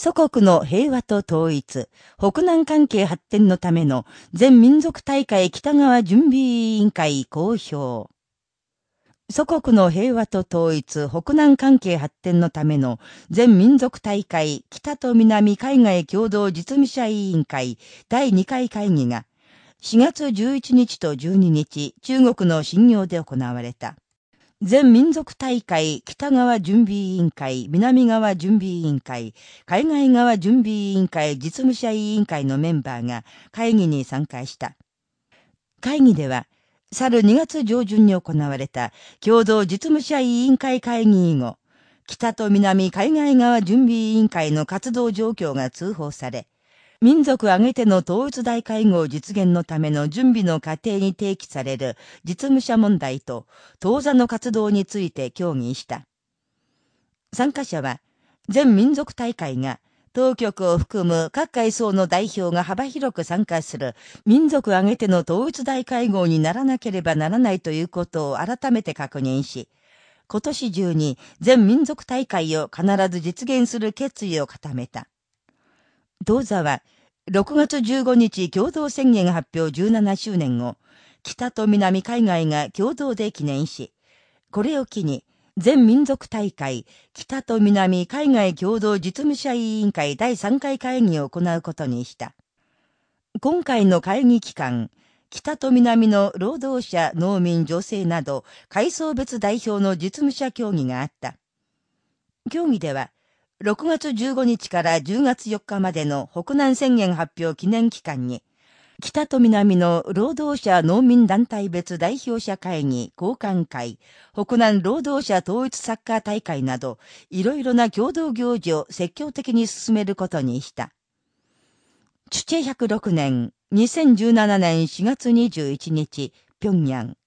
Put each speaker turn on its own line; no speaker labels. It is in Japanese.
祖国の平和と統一、北南関係発展のための全民族大会北側準備委員会公表。祖国の平和と統一、北南関係発展のための全民族大会北と南海外共同実務者委員会第2回会議が4月11日と12日中国の新業で行われた。全民族大会北側準備委員会、南側準備委員会、海外側準備委員会実務者委員会のメンバーが会議に参加した。会議では、去る2月上旬に行われた共同実務者委員会会議以後、北と南海外側準備委員会の活動状況が通報され、民族挙げての統一大会合実現のための準備の過程に提起される実務者問題と、当座の活動について協議した。参加者は、全民族大会が、当局を含む各階層の代表が幅広く参加する民族挙げての統一大会合にならなければならないということを改めて確認し、今年中に全民族大会を必ず実現する決意を固めた。当座は、6月15日共同宣言発表17周年を、北と南海外が共同で記念し、これを機に、全民族大会、北と南海外共同実務者委員会第3回会議を行うことにした。今回の会議期間、北と南の労働者、農民、女性など、階層別代表の実務者協議があった。協議では、6月15日から10月4日までの北南宣言発表記念期間に、北と南の労働者農民団体別代表者会議、交換会、北南労働者統一サッカー大会など、いろいろな共同行事を積極的に進めることにした。チュチェ106年、2017年4月21日、平壌。